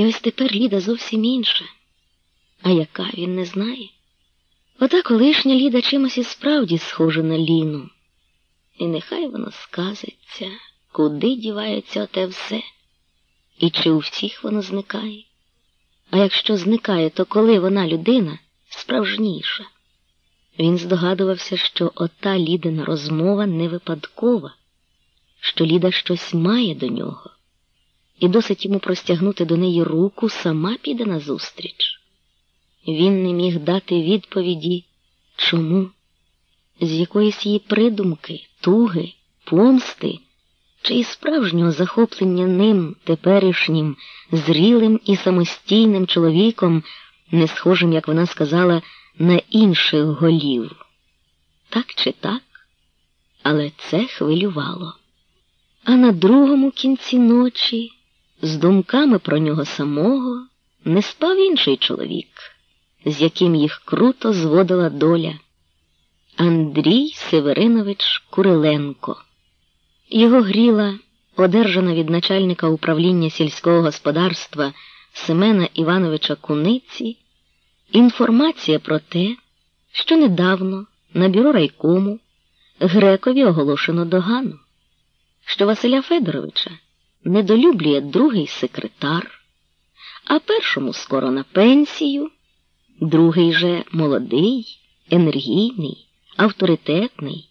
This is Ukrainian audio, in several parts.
І ось тепер Ліда зовсім інша. А яка він не знає? Ота колишня Ліда чимось і справді схожа на Ліну. І нехай воно сказиться, куди дівається оте все, і чи у всіх воно зникає. А якщо зникає, то коли вона людина справжніша? Він здогадувався, що ота Лідина розмова не випадкова, що Ліда щось має до нього, і досить йому простягнути до неї руку, сама піде назустріч. Він не міг дати відповіді чому, з якоїсь її придумки, туги, помсти чи із справжнього захоплення ним теперішнім, зрілим і самостійним чоловіком, не схожим, як вона сказала, на інших голів. Так чи так, але це хвилювало. А на другому кінці ночі, з думками про нього самого, не спав інший чоловік, з яким їх круто зводила доля Андрій Северинович Куриленко. Його гріла, одержана від начальника управління сільського господарства Семена Івановича Куниці, інформація про те, що недавно на бюро райкому Грекові оголошено догану, що Василя Федоровича недолюблює другий секретар, а першому скоро на пенсію, другий же молодий, енергійний, авторитетний.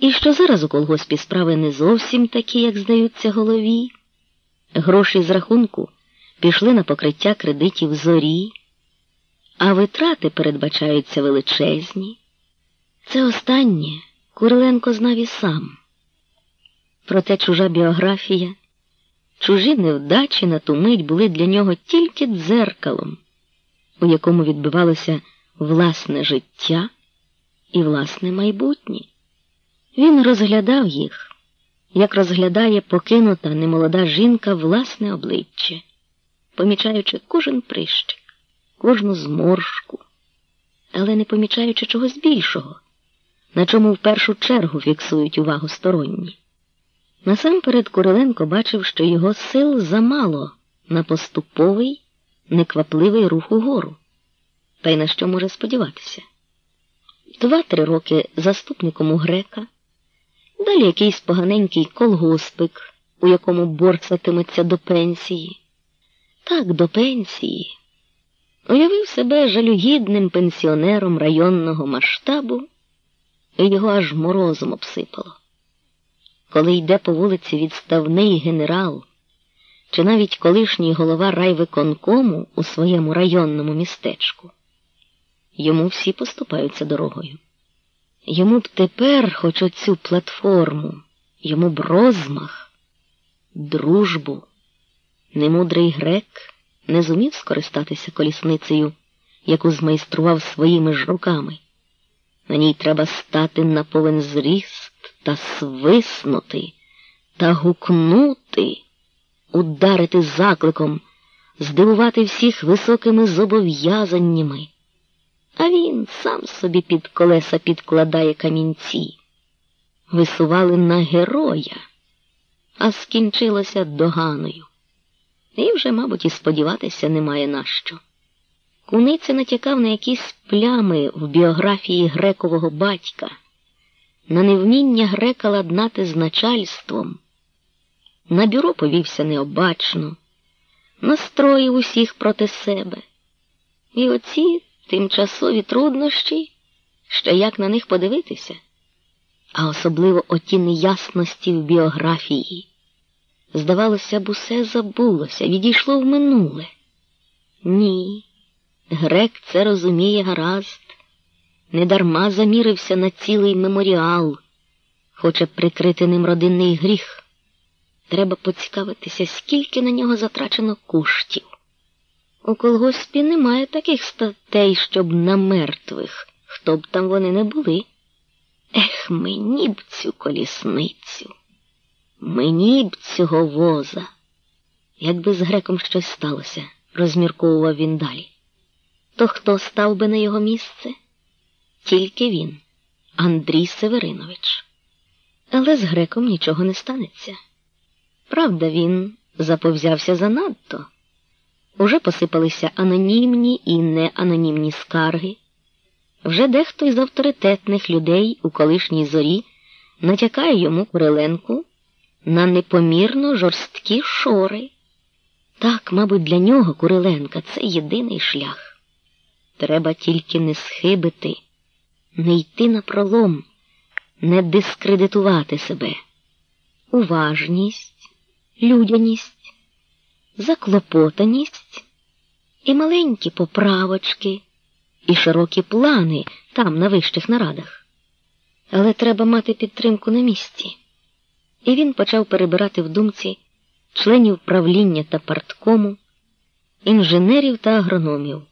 І що зараз у колгоспі справи не зовсім такі, як здаються голові. Гроші з рахунку пішли на покриття кредитів зорі, а витрати передбачаються величезні. Це останнє Куриленко знав і сам. Проте чужа біографія, чужі невдачі на ту мить були для нього тільки дзеркалом, у якому відбивалося власне життя і власне майбутнє. Він розглядав їх, як розглядає покинута немолода жінка власне обличчя, помічаючи кожен прищик, кожну зморшку, але не помічаючи чогось більшого, на чому в першу чергу фіксують увагу сторонні. Насамперед Куриленко бачив, що його сил замало на поступовий, неквапливий рух угору, та й на що може сподіватися. Два-три роки заступником у грека, далі якийсь поганенький колгоспик, у якому борцатиметься до пенсії. Так, до пенсії. Уявив себе жалюгідним пенсіонером районного масштабу, і його аж морозом обсипало. Коли йде по вулиці відставний генерал, чи навіть колишній голова райвиконкому у своєму районному містечку. Йому всі поступаються дорогою. Йому б тепер, хоч оцю платформу, йому б розмах, дружбу. Немудрий грек не зумів скористатися колісницею, яку змайстрував своїми ж руками. На ній треба стати на повен зріст та свиснути, та гукнути, ударити закликом, здивувати всіх високими зобов'язаннями а він сам собі під колеса підкладає камінці. Висували на героя, а скінчилося доганою. І вже, мабуть, і сподіватися немає на що. Куниця натякав на якісь плями в біографії грекового батька, на невміння грека ладнати з начальством. На бюро повівся необачно, настроїв усіх проти себе. І оці тимчасові труднощі, що як на них подивитися, а особливо оті неясності в біографії. Здавалося б, усе забулося, відійшло в минуле. Ні, грек це розуміє гаразд, недарма замірився на цілий меморіал, хоче прикрити ним родинний гріх. Треба поцікавитися, скільки на нього затрачено коштів. У колгоспі немає таких статей, щоб на мертвих, хто б там вони не були. Ех, мені б цю колісницю, мені б цього воза. Якби з греком щось сталося, розмірковував він далі. То хто став би на його місце? Тільки він, Андрій Северинович. Але з греком нічого не станеться. Правда, він заповзявся занадто Уже посипалися анонімні і неанонімні скарги. Вже дехто із авторитетних людей у колишній зорі натякає йому Куриленку на непомірно жорсткі шори. Так, мабуть, для нього Куриленка це єдиний шлях. Треба тільки не схибити, не йти на пролом, не дискредитувати себе. Уважність, людяність, заклопотаність і маленькі поправочки, і широкі плани там, на вищих нарадах. Але треба мати підтримку на місці. І він почав перебирати в думці членів правління та парткому, інженерів та агрономів.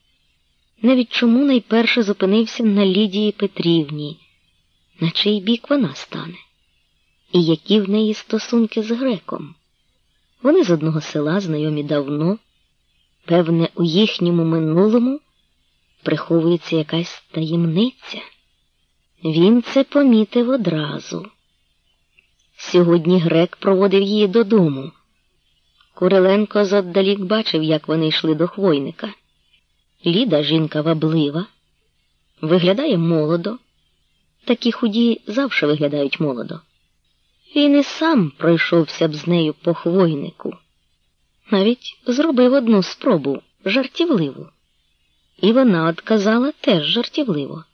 Навіть чому найперше зупинився на Лідії Петрівні, на чий бік вона стане, і які в неї стосунки з греком. Вони з одного села знайомі давно, певне, у їхньому минулому приховується якась таємниця. Він це помітив одразу. Сьогодні грек проводив її додому. Куриленко зодалік бачив, як вони йшли до хвойника. Ліда жінка ваблива, виглядає молодо. Такі худі завжди виглядають молодо. Він і сам пройшовся б з нею по хвойнику. Навіть зробив одну спробу жартівливу. І вона отказала теж жартівливо.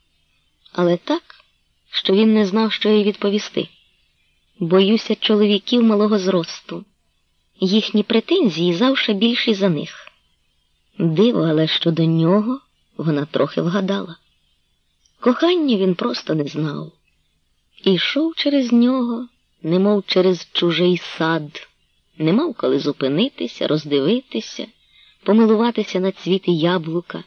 Але так, що він не знав, що їй відповісти. Боюся чоловіків малого зросту. Їхні претензії завше більші за них. Диво, але щодо нього вона трохи вгадала. Кохання він просто не знав. І йшов через нього, немов через чужий сад, не мав коли зупинитися, роздивитися, помилуватися на цвіти яблука.